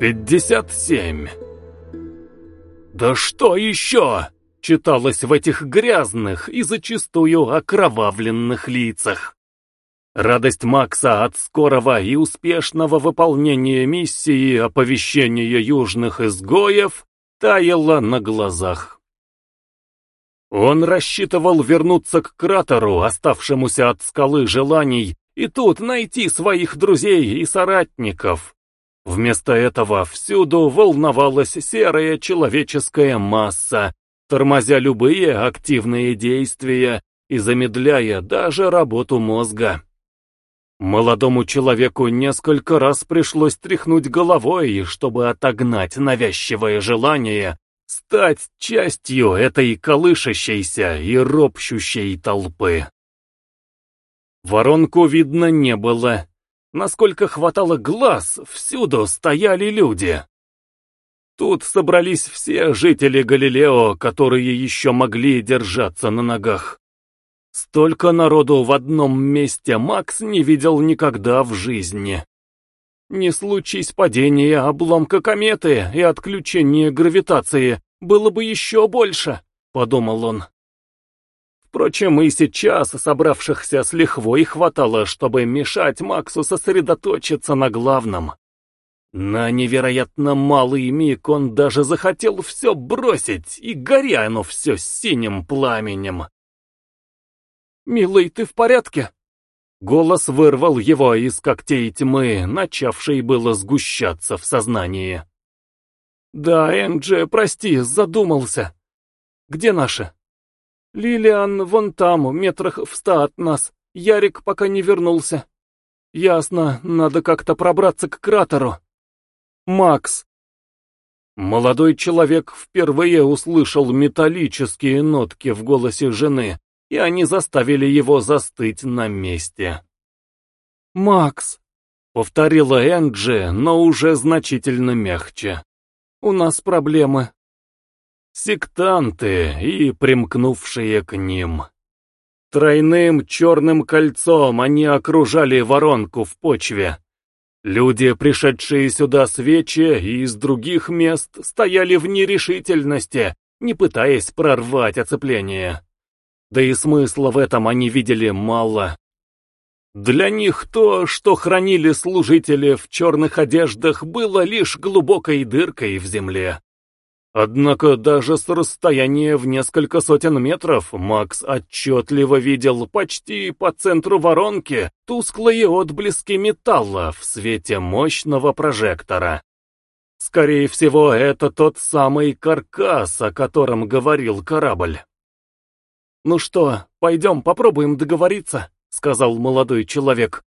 Пятьдесят семь. «Да что еще?» — читалось в этих грязных и зачастую окровавленных лицах. Радость Макса от скорого и успешного выполнения миссии оповещения южных изгоев таяла на глазах. Он рассчитывал вернуться к кратеру, оставшемуся от скалы желаний, и тут найти своих друзей и соратников. Вместо этого всюду волновалась серая человеческая масса, тормозя любые активные действия и замедляя даже работу мозга. Молодому человеку несколько раз пришлось тряхнуть головой, чтобы отогнать навязчивое желание стать частью этой колышащейся и ропщущей толпы. Воронку видно не было, Насколько хватало глаз, всюду стояли люди. Тут собрались все жители Галилео, которые еще могли держаться на ногах. Столько народу в одном месте Макс не видел никогда в жизни. Не случись падение обломка кометы и отключение гравитации, было бы еще больше, подумал он. Впрочем, и сейчас собравшихся с лихвой хватало, чтобы мешать Максу сосредоточиться на главном. На невероятно малый миг он даже захотел все бросить, и горя оно все синим пламенем. «Милый, ты в порядке?» Голос вырвал его из когтей тьмы, начавшей было сгущаться в сознании. «Да, Энджи, прости, задумался. Где наши?» «Лилиан вон там, метрах в ста от нас. Ярик пока не вернулся. Ясно, надо как-то пробраться к кратеру. Макс». Молодой человек впервые услышал металлические нотки в голосе жены, и они заставили его застыть на месте. «Макс», — повторила Энджи, но уже значительно мягче. «У нас проблемы сектанты и примкнувшие к ним. Тройным черным кольцом они окружали воронку в почве. Люди, пришедшие сюда с вечи и из других мест, стояли в нерешительности, не пытаясь прорвать оцепление. Да и смысла в этом они видели мало. Для них то, что хранили служители в черных одеждах, было лишь глубокой дыркой в земле. Однако даже с расстояния в несколько сотен метров Макс отчетливо видел почти по центру воронки тусклые отблески металла в свете мощного прожектора. Скорее всего, это тот самый каркас, о котором говорил корабль. «Ну что, пойдем попробуем договориться», — сказал молодой человек.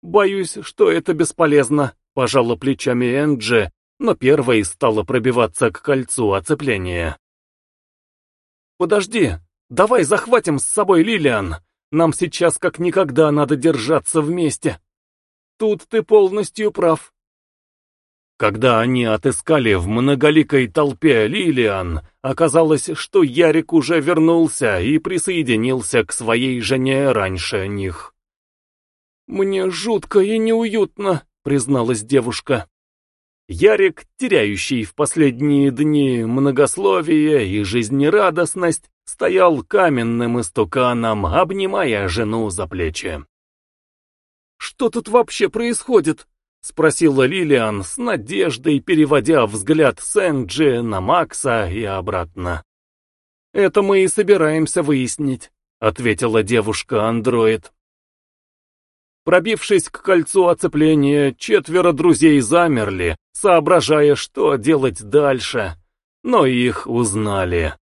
«Боюсь, что это бесполезно», — пожала плечами Энджи, но первой стала пробиваться к кольцу оцепления. «Подожди, давай захватим с собой Лилиан. Нам сейчас как никогда надо держаться вместе. Тут ты полностью прав». Когда они отыскали в многоликой толпе Лилиан, оказалось, что Ярик уже вернулся и присоединился к своей жене раньше них. «Мне жутко и неуютно», — призналась девушка. Ярик, теряющий в последние дни многословие и жизнерадостность, стоял каменным истуканом, обнимая жену за плечи. «Что тут вообще происходит?» — спросила Лилиан с надеждой, переводя взгляд Сэнджи на Макса и обратно. «Это мы и собираемся выяснить», — ответила девушка-андроид. Пробившись к кольцу оцепления, четверо друзей замерли, соображая, что делать дальше, но их узнали.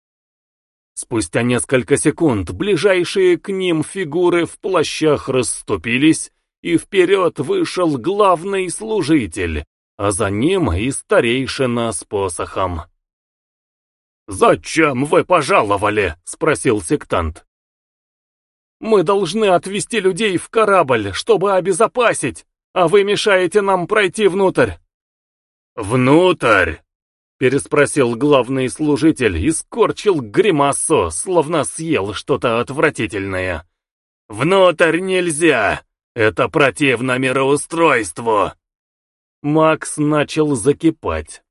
Спустя несколько секунд ближайшие к ним фигуры в плащах расступились, и вперед вышел главный служитель, а за ним и старейшина с посохом. «Зачем вы пожаловали?» — спросил сектант. Мы должны отвезти людей в корабль, чтобы обезопасить, а вы мешаете нам пройти внутрь». «Внутрь?» — переспросил главный служитель и скорчил гримасу, словно съел что-то отвратительное. «Внутрь нельзя! Это противно мироустройству!» Макс начал закипать.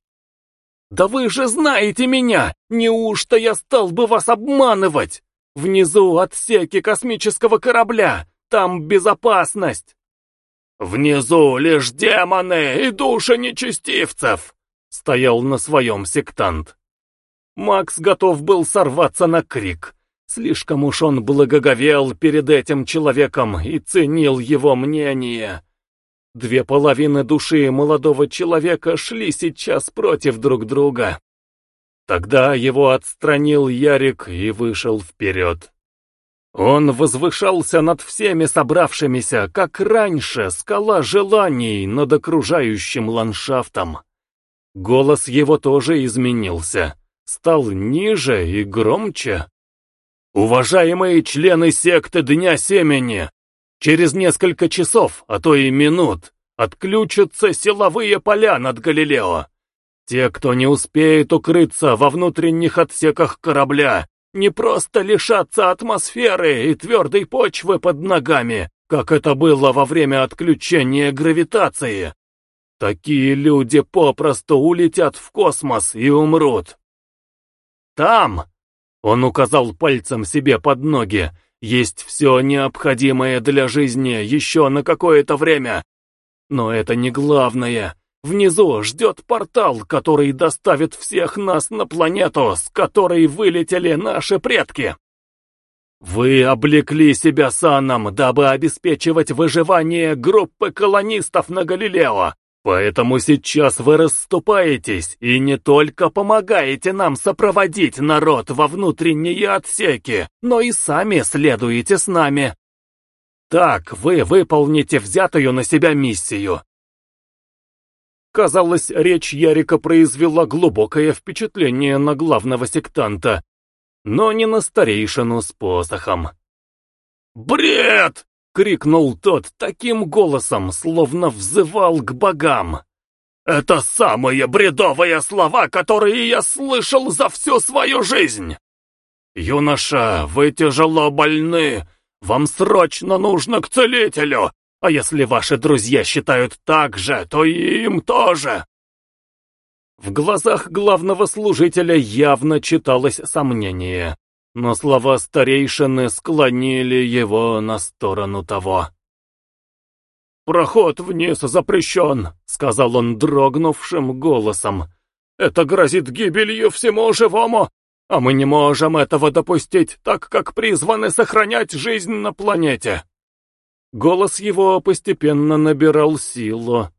«Да вы же знаете меня! Неужто я стал бы вас обманывать? Внизу отсеки космического корабля, там безопасность!» «Внизу лишь демоны и души нечестивцев!» — стоял на своем сектант. Макс готов был сорваться на крик. Слишком уж он благоговел перед этим человеком и ценил его мнение. Две половины души молодого человека шли сейчас против друг друга. Тогда его отстранил Ярик и вышел вперед. Он возвышался над всеми собравшимися, как раньше, скала желаний над окружающим ландшафтом. Голос его тоже изменился, стал ниже и громче. «Уважаемые члены секты Дня Семени, через несколько часов, а то и минут, отключатся силовые поля над Галилео. Те, кто не успеет укрыться во внутренних отсеках корабля, не просто лишатся атмосферы и твердой почвы под ногами, как это было во время отключения гравитации. Такие люди попросту улетят в космос и умрут. Там, он указал пальцем себе под ноги. Есть все необходимое для жизни еще на какое-то время. Но это не главное. Внизу ждет портал, который доставит всех нас на планету, с которой вылетели наши предки. Вы облекли себя саном, дабы обеспечивать выживание группы колонистов на Галилео. Поэтому сейчас вы расступаетесь и не только помогаете нам сопроводить народ во внутренние отсеки, но и сами следуете с нами. Так вы выполните взятую на себя миссию. Казалось, речь Ярика произвела глубокое впечатление на главного сектанта, но не на старейшину с посохом. «Бред!» — крикнул тот таким голосом, словно взывал к богам. «Это самые бредовые слова, которые я слышал за всю свою жизнь! Юноша, вы тяжело больны, вам срочно нужно к целителю, а если ваши друзья считают так же, то и им тоже!» В глазах главного служителя явно читалось сомнение но слова старейшины склонили его на сторону того. «Проход вниз запрещен», — сказал он дрогнувшим голосом. «Это грозит гибелью всему живому, а мы не можем этого допустить, так как призваны сохранять жизнь на планете». Голос его постепенно набирал силу.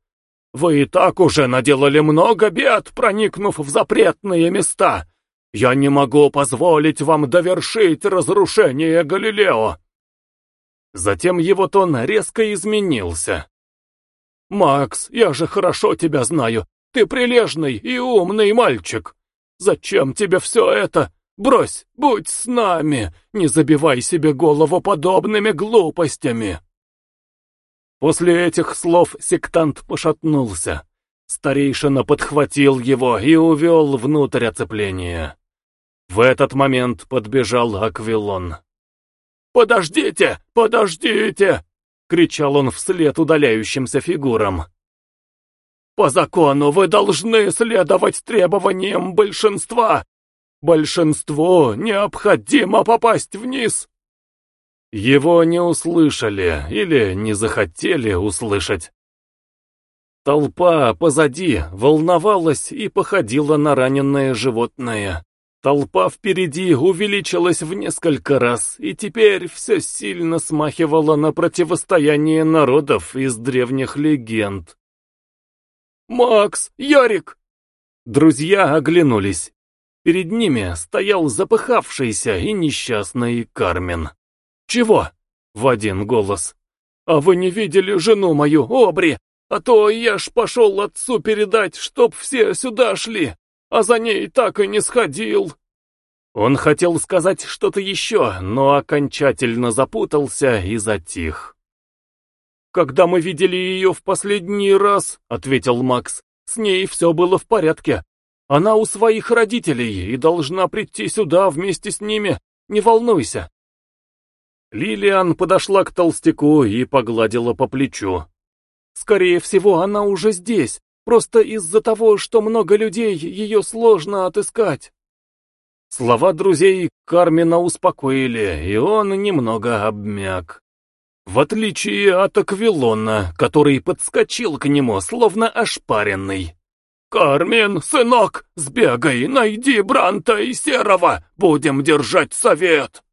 «Вы и так уже наделали много бед, проникнув в запретные места, я не могу позволить вам довершить разрушение Галилео!» Затем его тон резко изменился. «Макс, я же хорошо тебя знаю. Ты прилежный и умный мальчик. Зачем тебе все это? Брось, будь с нами, не забивай себе голову подобными глупостями!» После этих слов сектант пошатнулся. Старейшина подхватил его и увел внутрь оцепления. В этот момент подбежал Аквилон. «Подождите! Подождите!» — кричал он вслед удаляющимся фигурам. «По закону вы должны следовать требованиям большинства! Большинству необходимо попасть вниз!» Его не услышали или не захотели услышать. Толпа позади волновалась и походила на раненое животное. Толпа впереди увеличилась в несколько раз, и теперь все сильно смахивало на противостояние народов из древних легенд. «Макс! Ярик!» Друзья оглянулись. Перед ними стоял запыхавшийся и несчастный Кармен. «Чего?» — в один голос. «А вы не видели жену мою, Обри? А то я ж пошел отцу передать, чтоб все сюда шли!» а за ней так и не сходил». Он хотел сказать что-то еще, но окончательно запутался и затих. «Когда мы видели ее в последний раз», — ответил Макс, — «с ней все было в порядке. Она у своих родителей и должна прийти сюда вместе с ними. Не волнуйся». Лилиан подошла к толстяку и погладила по плечу. Скорее всего, она уже здесь, просто из-за того, что много людей, ее сложно отыскать. Слова друзей Кармина успокоили, и он немного обмяк. В отличие от Аквилона, который подскочил к нему, словно ошпаренный. «Кармен, сынок, сбегай, найди Бранта и Серого, будем держать совет!»